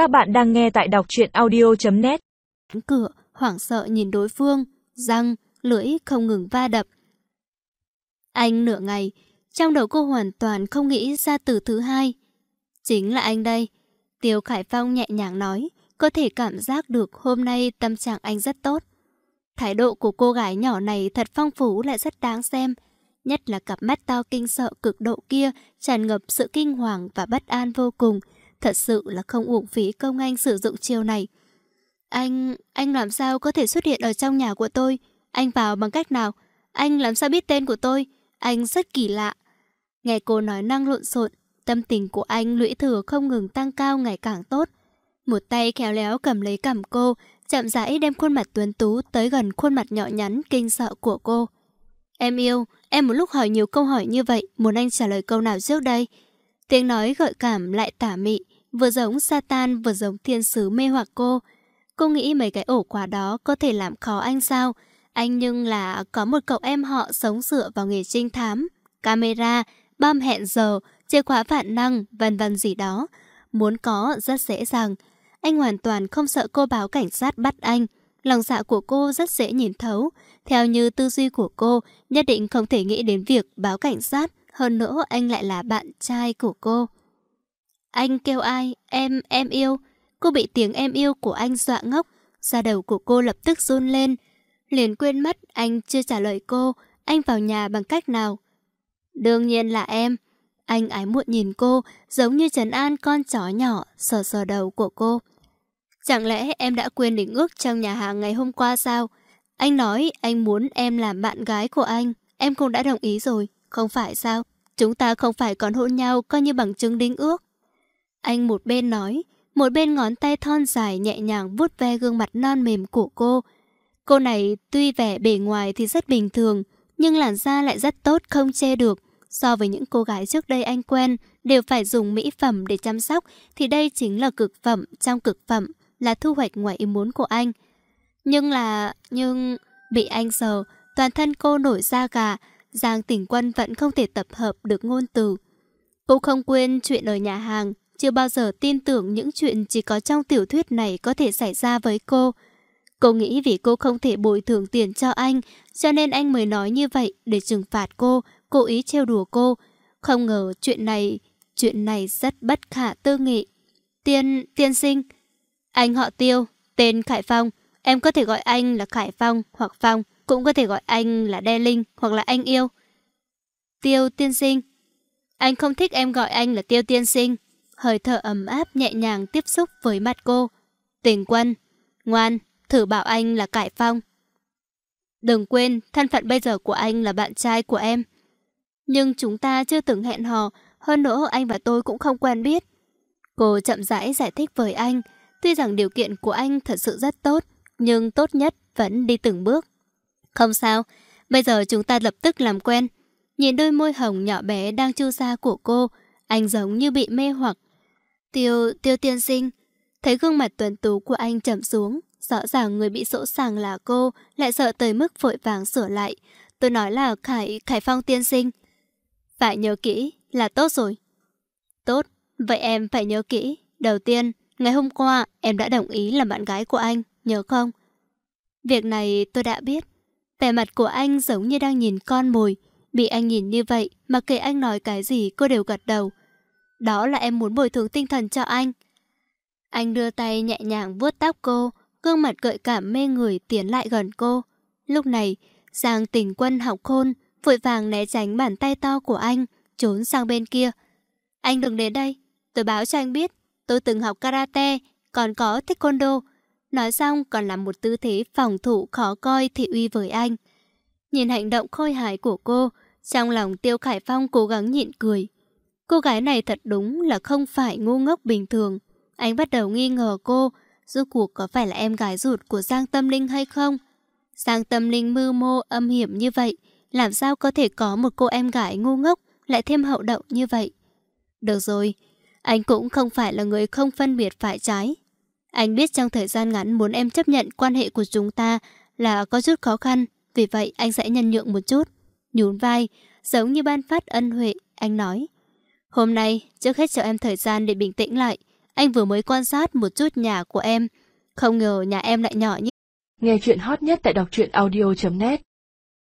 Các bạn đang nghe tại đọc truyện audio.net Cửa, hoảng sợ nhìn đối phương, răng, lưỡi không ngừng va đập. Anh nửa ngày, trong đầu cô hoàn toàn không nghĩ ra từ thứ hai. Chính là anh đây. Tiêu Khải Phong nhẹ nhàng nói, có thể cảm giác được hôm nay tâm trạng anh rất tốt. Thái độ của cô gái nhỏ này thật phong phú lại rất đáng xem. Nhất là cặp mắt to kinh sợ cực độ kia tràn ngập sự kinh hoàng và bất an vô cùng. Thật sự là không uổng phí công anh sử dụng chiêu này. Anh... anh làm sao có thể xuất hiện ở trong nhà của tôi? Anh vào bằng cách nào? Anh làm sao biết tên của tôi? Anh rất kỳ lạ. Nghe cô nói năng lộn xộn, tâm tình của anh lũy thừa không ngừng tăng cao ngày càng tốt. Một tay khéo léo cầm lấy cằm cô, chậm rãi đem khuôn mặt tuấn tú tới gần khuôn mặt nhỏ nhắn kinh sợ của cô. Em yêu, em một lúc hỏi nhiều câu hỏi như vậy, muốn anh trả lời câu nào trước đây? Tiếng nói gợi cảm lại tả mị, vừa giống Satan vừa giống thiên sứ mê hoặc cô. Cô nghĩ mấy cái ổ quả đó có thể làm khó anh sao? Anh nhưng là có một cậu em họ sống dựa vào nghề trinh thám, camera, bom hẹn giờ, chìa khóa vạn năng, vân vân gì đó. Muốn có rất dễ dàng. Anh hoàn toàn không sợ cô báo cảnh sát bắt anh. Lòng dạ của cô rất dễ nhìn thấu. Theo như tư duy của cô, nhất định không thể nghĩ đến việc báo cảnh sát. Hơn nữa anh lại là bạn trai của cô. Anh kêu ai? Em, em yêu. Cô bị tiếng em yêu của anh dọa ngốc. Da đầu của cô lập tức run lên. Liền quên mất anh chưa trả lời cô. Anh vào nhà bằng cách nào? Đương nhiên là em. Anh ái muộn nhìn cô, giống như trấn an con chó nhỏ, sờ sờ đầu của cô. Chẳng lẽ em đã quên định ước trong nhà hàng ngày hôm qua sao? Anh nói anh muốn em làm bạn gái của anh. Em cũng đã đồng ý rồi, không phải sao? Chúng ta không phải còn hôn nhau coi như bằng chứng đính ước. Anh một bên nói, một bên ngón tay thon dài nhẹ nhàng vuốt ve gương mặt non mềm của cô. Cô này tuy vẻ bề ngoài thì rất bình thường, nhưng làn da lại rất tốt không che được. So với những cô gái trước đây anh quen đều phải dùng mỹ phẩm để chăm sóc thì đây chính là cực phẩm trong cực phẩm, là thu hoạch ngoài ý muốn của anh. Nhưng là... nhưng... bị anh sờ, toàn thân cô nổi da gà, Giang tỉnh quân vẫn không thể tập hợp được ngôn từ. Cô không quên chuyện ở nhà hàng, chưa bao giờ tin tưởng những chuyện chỉ có trong tiểu thuyết này có thể xảy ra với cô. Cô nghĩ vì cô không thể bồi thường tiền cho anh, cho nên anh mới nói như vậy để trừng phạt cô, cố ý trêu đùa cô. Không ngờ chuyện này, chuyện này rất bất khả tư nghị. Tiên, tiên sinh. Anh họ Tiêu, tên Khải Phong. Em có thể gọi anh là Khải Phong hoặc Phong, cũng có thể gọi anh là Đe Linh hoặc là anh yêu. Tiêu tiên sinh. Anh không thích em gọi anh là Tiêu tiên sinh. Hơi thở ấm áp nhẹ nhàng tiếp xúc với mặt cô. Tình quân, ngoan, thử bảo anh là Cải Phong. Đừng quên, thân phận bây giờ của anh là bạn trai của em. Nhưng chúng ta chưa từng hẹn hò, hơn nữa anh và tôi cũng không quen biết. Cô chậm rãi giải thích với anh, tuy rằng điều kiện của anh thật sự rất tốt, nhưng tốt nhất vẫn đi từng bước. Không sao, bây giờ chúng ta lập tức làm quen. Nhìn đôi môi hồng nhỏ bé đang chu ra của cô, anh giống như bị mê hoặc. Tiêu, tiêu tiên sinh, thấy gương mặt tuần tú của anh chậm xuống, rõ ràng người bị sỗ sàng là cô, lại sợ tới mức vội vàng sửa lại. Tôi nói là Khải, Khải Phong tiên sinh. Phải nhớ kỹ, là tốt rồi. Tốt, vậy em phải nhớ kỹ. Đầu tiên, ngày hôm qua em đã đồng ý làm bạn gái của anh, nhớ không? Việc này tôi đã biết. Vẻ mặt của anh giống như đang nhìn con mồi. Bị anh nhìn như vậy, mà kể anh nói cái gì cô đều gật đầu. Đó là em muốn bồi thường tinh thần cho anh. Anh đưa tay nhẹ nhàng vuốt tóc cô, gương mặt gợi cảm mê người tiến lại gần cô. Lúc này, Giang tình quân học khôn, vội vàng né tránh bàn tay to của anh, trốn sang bên kia. Anh đừng đến đây, tôi báo cho anh biết, tôi từng học karate, còn có taekwondo. Nói xong còn làm một tư thế phòng thủ khó coi thị uy với anh. Nhìn hành động khôi hài của cô, trong lòng Tiêu Khải Phong cố gắng nhịn cười. Cô gái này thật đúng là không phải ngu ngốc bình thường. Anh bắt đầu nghi ngờ cô, rốt cuộc có phải là em gái ruột của Giang Tâm Linh hay không? Giang Tâm Linh mưu mô âm hiểm như vậy, làm sao có thể có một cô em gái ngu ngốc lại thêm hậu đậu như vậy? Được rồi, anh cũng không phải là người không phân biệt phải trái. Anh biết trong thời gian ngắn muốn em chấp nhận quan hệ của chúng ta là có chút khó khăn, vì vậy anh sẽ nhân nhượng một chút. Nhún vai, giống như ban phát ân huệ, anh nói. Hôm nay, trước hết cho em thời gian để bình tĩnh lại. anh vừa mới quan sát một chút nhà của em. Không ngờ nhà em lại nhỏ như... Nghe chuyện hot nhất tại đọc truyện audio.net